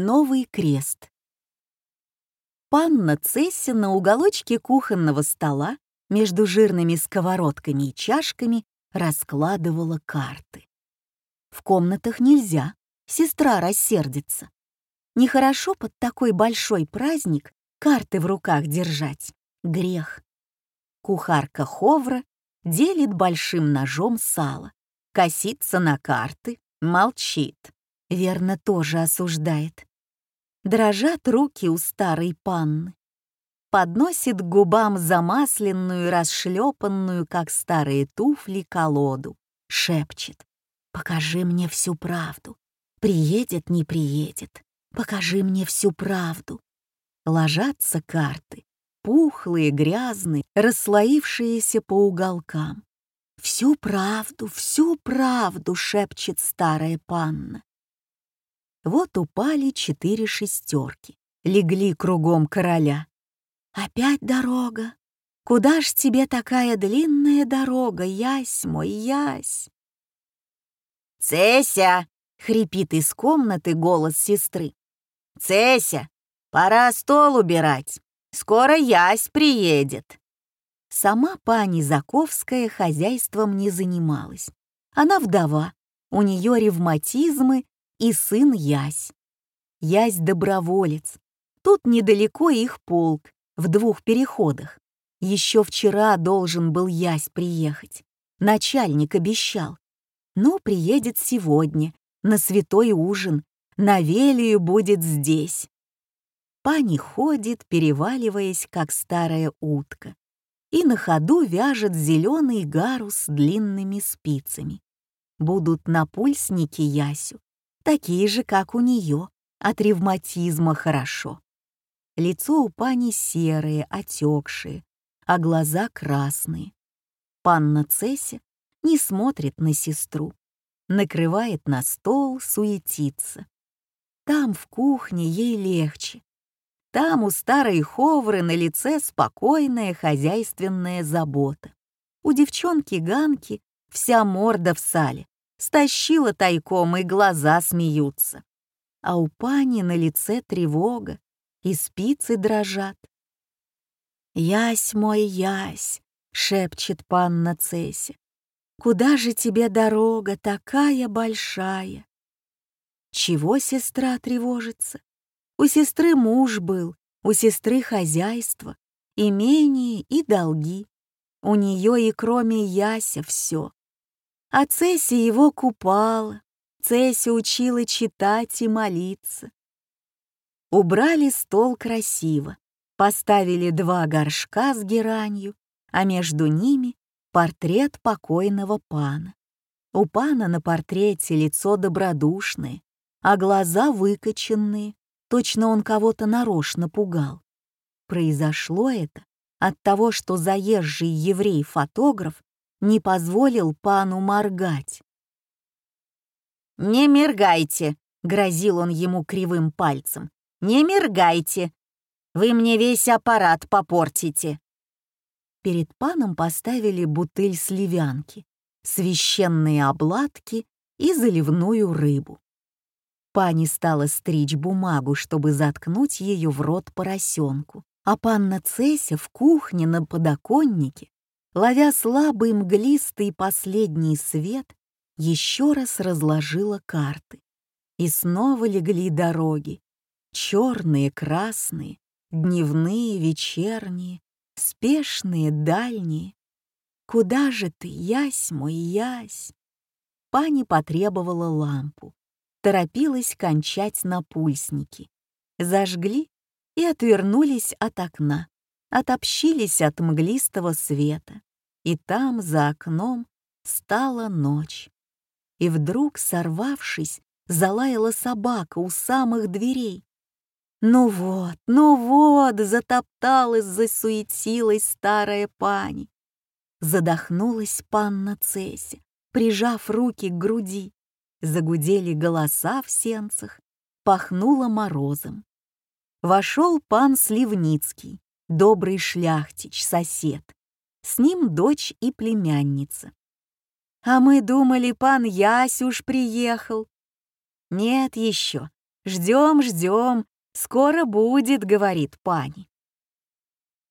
Новый крест. Панна Цесси на уголочке кухонного стола между жирными сковородками и чашками раскладывала карты. В комнатах нельзя, сестра рассердится. Нехорошо под такой большой праздник карты в руках держать. Грех. Кухарка Ховра делит большим ножом сало, косится на карты, молчит. Верно, тоже осуждает. Дрожат руки у старой панны. Подносит к губам замасленную, расшлепанную, как старые туфли, колоду. Шепчет. «Покажи мне всю правду. Приедет, не приедет. Покажи мне всю правду». Ложатся карты, пухлые, грязные, расслоившиеся по уголкам. «Всю правду, всю правду!» — шепчет старая панна. Вот упали четыре шестерки, легли кругом короля. «Опять дорога! Куда ж тебе такая длинная дорога, ясь мой, ясь?» «Цеся!» — хрипит из комнаты голос сестры. «Цеся, пора стол убирать. Скоро ясь приедет». Сама пани Заковская хозяйством не занималась. Она вдова, у нее ревматизмы и сын Ясь. Ясь доброволец. Тут недалеко их полк, в двух переходах. Еще вчера должен был Ясь приехать. Начальник обещал. Ну, приедет сегодня, на святой ужин, на Велию будет здесь. Пани ходит, переваливаясь, как старая утка и на ходу вяжет зеленый гарус длинными спицами. Будут напульсники Ясю, такие же, как у нее, от ревматизма хорошо. Лицо у пани серое, отекшие, а глаза красные. Панна Цеся не смотрит на сестру, накрывает на стол, суетится. Там, в кухне, ей легче. Там у старой ховры на лице спокойная хозяйственная забота. У девчонки Ганки вся морда в сале, стащила тайком и глаза смеются. А у пани на лице тревога, и спицы дрожат. «Ясь мой, ясь!» — шепчет панна Цеся. «Куда же тебе дорога такая большая?» Чего сестра тревожится? У сестры муж был, у сестры хозяйство, имение и долги. У нее и кроме Яся все. А Цесси его купала, Цесси учила читать и молиться. Убрали стол красиво, поставили два горшка с геранью, а между ними портрет покойного пана. У пана на портрете лицо добродушное, а глаза выкоченные, Точно он кого-то нарочно пугал. Произошло это от того, что заезжий еврей-фотограф не позволил пану моргать. «Не мергайте!» — грозил он ему кривым пальцем. «Не мергайте! Вы мне весь аппарат попортите!» Перед паном поставили бутыль сливянки, священные обладки и заливную рыбу. Пани стала стричь бумагу, чтобы заткнуть ее в рот поросенку, а панна Цеся в кухне на подоконнике, ловя слабый мглистый последний свет, еще раз разложила карты. И снова легли дороги, черные, красные, дневные, вечерние, спешные, дальние. Куда же ты, ясь мой, ясь? Пани потребовала лампу торопилась кончать на пульсники. Зажгли и отвернулись от окна, отопщились от мглистого света. И там, за окном, стала ночь. И вдруг, сорвавшись, залаяла собака у самых дверей. Ну вот, ну вот, затопталась, засуетилась старая пани. Задохнулась панна Цеся, прижав руки к груди. Загудели голоса в сенцах, пахнуло морозом. Вошел пан Сливницкий, добрый шляхтич, сосед. С ним дочь и племянница. А мы думали, пан Ясюш приехал. Нет еще, Ждем, ждем, скоро будет, говорит пани.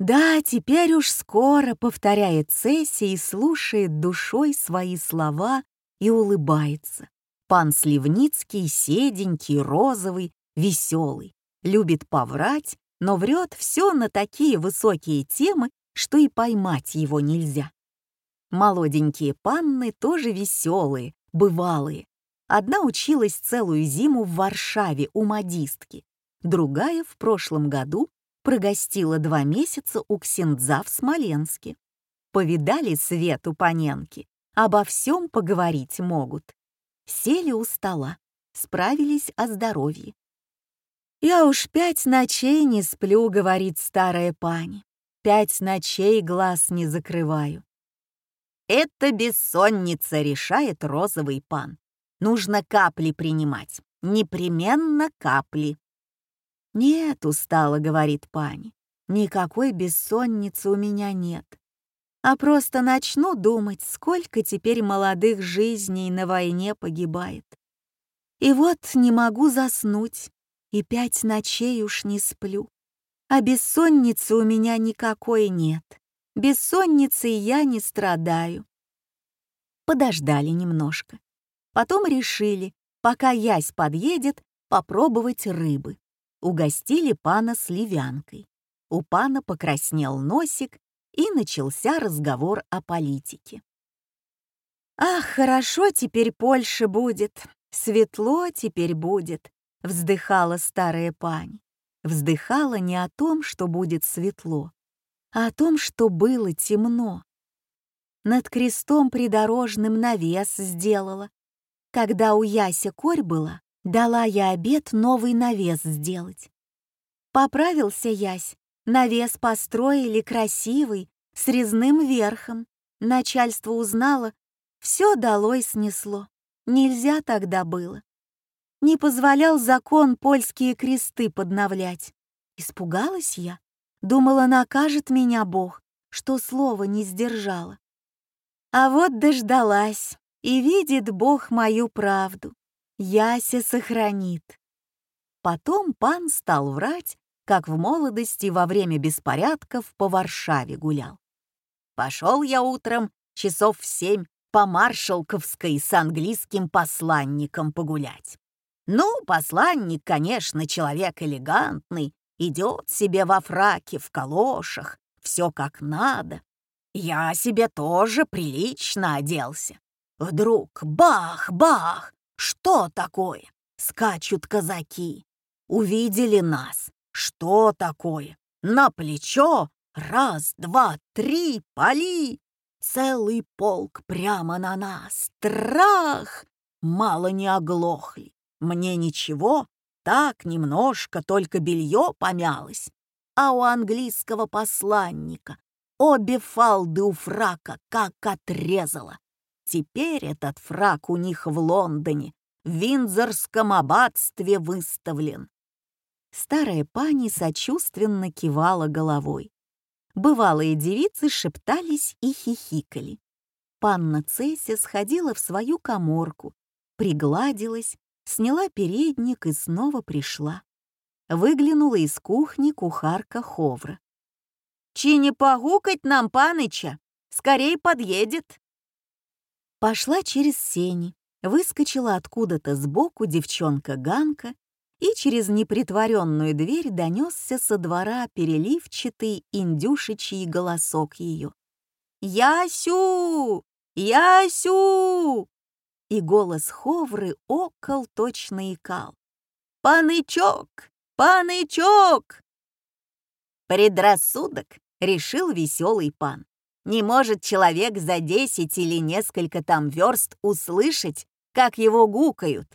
Да, теперь уж скоро, повторяет Цесси и слушает душой свои слова и улыбается. Пан Сливницкий седенький, розовый, веселый, любит поврать, но врет все на такие высокие темы, что и поймать его нельзя. Молоденькие панны тоже веселые, бывалые. Одна училась целую зиму в Варшаве у модистки, другая в прошлом году прогостила два месяца у ксендза в Смоленске. Повидали Свету Паненки, обо всем поговорить могут. Сели у стола, справились о здоровье. «Я уж пять ночей не сплю», — говорит старая пани. «Пять ночей глаз не закрываю». «Это бессонница», — решает розовый пан. «Нужно капли принимать, непременно капли». «Нет, устала», — говорит пани, — «никакой бессонницы у меня нет. А просто начну думать, сколько теперь молодых жизней на войне погибает. И вот не могу заснуть, и пять ночей уж не сплю. А бессонницы у меня никакой нет. Бессонницей я не страдаю». Подождали немножко. Потом решили, пока ясь подъедет, попробовать рыбы угостили пана сливянкой. У пана покраснел носик, и начался разговор о политике. «Ах, хорошо теперь Польша будет, светло теперь будет», — вздыхала старая пани. Вздыхала не о том, что будет светло, а о том, что было темно. Над крестом придорожным навес сделала. Когда у Яся корь была, Дала я обед новый навес сделать. Поправился ясь, навес построили красивый, с резным верхом. Начальство узнало, все долой снесло. Нельзя тогда было. Не позволял закон польские кресты подновлять. Испугалась я. Думала, накажет меня Бог, что слово не сдержала. А вот дождалась, и видит Бог мою правду. Яся сохранит. Потом пан стал врать, как в молодости во время беспорядков по Варшаве гулял. Пошел я утром часов в семь по Маршалковской с английским посланником погулять. Ну, посланник, конечно, человек элегантный, идет себе во фраке, в калошах, все как надо. Я себе тоже прилично оделся. Вдруг бах-бах, что такое? Скачут казаки. Увидели нас. Что такое? На плечо. Раз, два, три, пали. Целый полк прямо на нас. Страх! Мало не оглохли. Мне ничего, так немножко, только белье помялось. А у английского посланника обе фалды у фрака как отрезало. Теперь этот фрак у них в Лондоне, в Виндзорском аббатстве выставлен. Старая пани сочувственно кивала головой. Бывалые девицы шептались и хихикали. Панна Цесси сходила в свою коморку, пригладилась, сняла передник и снова пришла. Выглянула из кухни кухарка Ховра. «Чи не погукать нам, паныча? Скорей подъедет!» Пошла через сени, выскочила откуда-то сбоку девчонка Ганка, и через непритворенную дверь донесся со двора переливчатый индюшечий голосок ее. «Ясю! Ясю!» И голос Ховры окол точно икал. «Панычок! Панычок!» Предрассудок решил веселый пан. Не может человек за десять или несколько там верст услышать, как его гукают.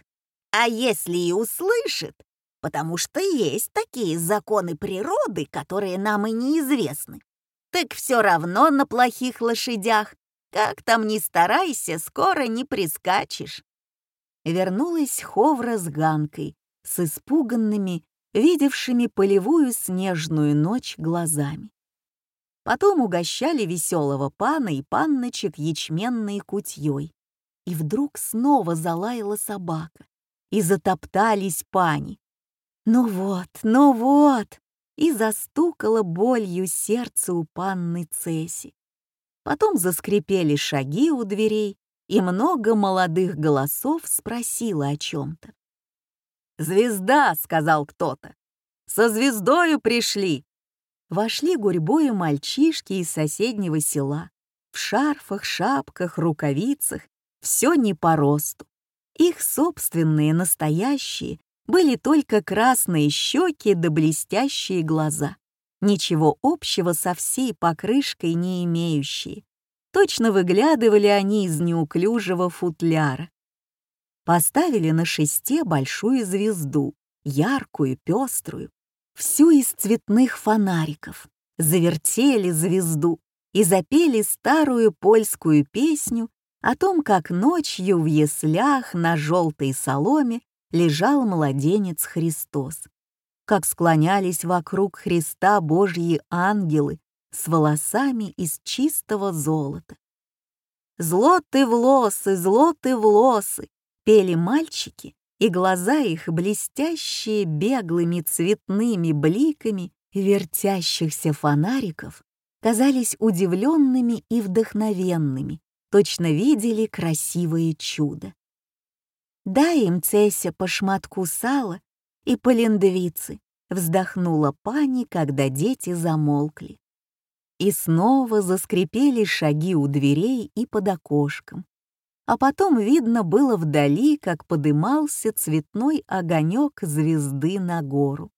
А если и услышит, потому что есть такие законы природы, которые нам и неизвестны, так все равно на плохих лошадях, как там ни старайся, скоро не прискачешь. Вернулась Ховра с Ганкой, с испуганными, видевшими полевую снежную ночь глазами. Потом угощали веселого пана и панночек ячменной кутьей. И вдруг снова залаяла собака. И затоптались пани. «Ну вот, ну вот!» и застукала болью сердце у панны Цеси. Потом заскрипели шаги у дверей, и много молодых голосов спросило о чем-то. «Звезда!» — сказал кто-то. «Со звездою пришли!» Вошли гурьбою мальчишки из соседнего села. В шарфах, шапках, рукавицах, все не по росту. Их собственные, настоящие, были только красные щеки да блестящие глаза, ничего общего со всей покрышкой не имеющие. Точно выглядывали они из неуклюжего футляра. Поставили на шесте большую звезду, яркую, пеструю, всю из цветных фонариков, завертели звезду и запели старую польскую песню о том, как ночью в яслях на желтой соломе лежал младенец Христос, как склонялись вокруг Христа Божьи ангелы с волосами из чистого золота. «Злоты в лосы, злоты в лосы!» пели мальчики, и глаза их, блестящие беглыми цветными бликами вертящихся фонариков, казались удивленными и вдохновенными, точно видели красивое чудо. «Дай им, Цеся, по шматку сала и по линдвице», вздохнула пани, когда дети замолкли. И снова заскрипели шаги у дверей и под окошком. А потом видно было вдали, как подымался цветной огонек звезды на гору.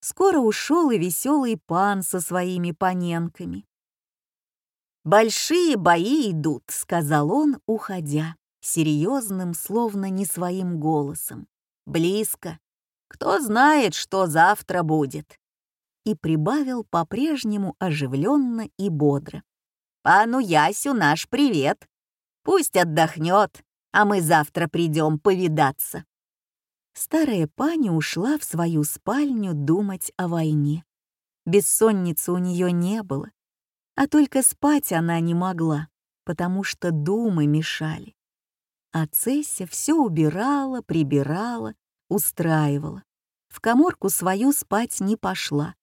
Скоро ушел и веселый пан со своими паненками. «Большие бои идут», — сказал он, уходя, серьезным, словно не своим голосом. «Близко. Кто знает, что завтра будет». И прибавил по-прежнему оживленно и бодро. «Пану Ясю наш привет. Пусть отдохнет, а мы завтра придем повидаться». Старая паня ушла в свою спальню думать о войне. Бессонницы у нее не было, а только спать она не могла, потому что думы мешали. А Цесsia все убирала, прибирала, устраивала. В коморку свою спать не пошла.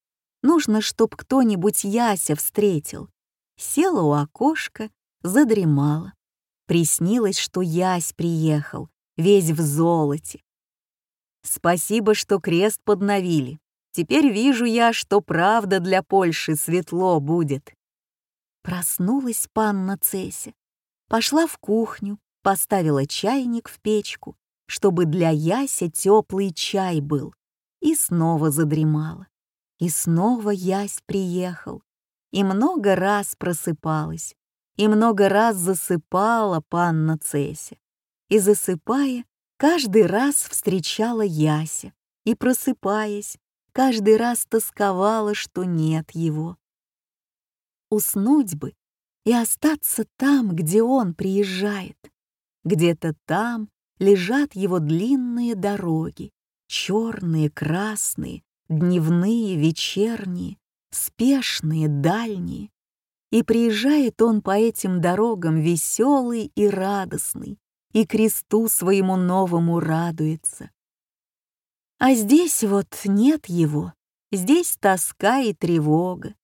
Нужно, чтоб кто-нибудь Яся встретил. Села у окошка, задремала. Приснилось, что Ясь приехал, весь в золоте. Спасибо, что крест подновили. Теперь вижу я, что правда для Польши светло будет. Проснулась панна Цеся, пошла в кухню, поставила чайник в печку, чтобы для Яся теплый чай был, и снова задремала. И снова Ясь приехал, и много раз просыпалась, и много раз засыпала панна Цеся. И засыпая, каждый раз встречала Яся, и просыпаясь, каждый раз тосковала, что нет его уснуть бы и остаться там, где он приезжает. Где-то там лежат его длинные дороги, черные, красные, дневные, вечерние, спешные, дальние. И приезжает он по этим дорогам веселый и радостный, и кресту своему новому радуется. А здесь вот нет его, здесь тоска и тревога,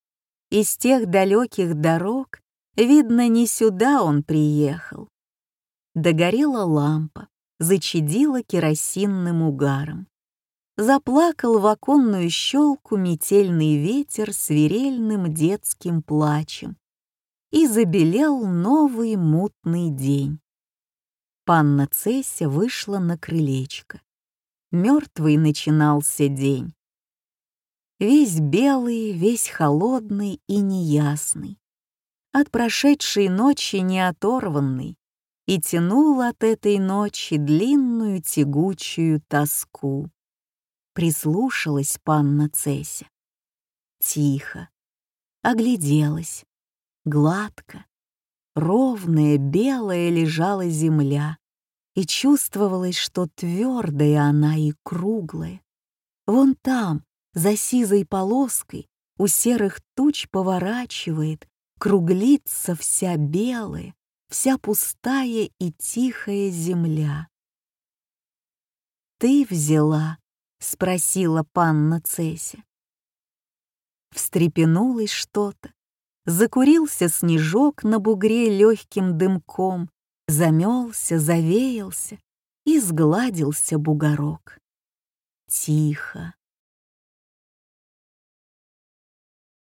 из тех далеких дорог, видно, не сюда он приехал. Догорела лампа, зачадила керосинным угаром. Заплакал в оконную щелку метельный ветер свирельным детским плачем. И забелел новый мутный день. Панна Цеся вышла на крылечко. Мертвый начинался день весь белый, весь холодный и неясный, от прошедшей ночи не оторванный, и тянул от этой ночи длинную тягучую тоску. Прислушалась панна Цеся. Тихо, огляделась, гладко, ровная белая лежала земля, и чувствовалось, что твердая она и круглая. Вон там, за сизой полоской у серых туч поворачивает, круглится вся белая, вся пустая и тихая земля. Ты взяла, спросила панна Цеся. Встрепенулось что-то, закурился снежок на бугре легким дымком, замелся, завеялся и сгладился бугорок. Тихо.